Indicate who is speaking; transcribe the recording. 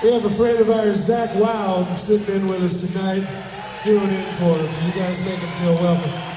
Speaker 1: We have a friend of ours, Zakk Wylde, sitting in with us tonight, filling in for us. You guys make him feel welcome.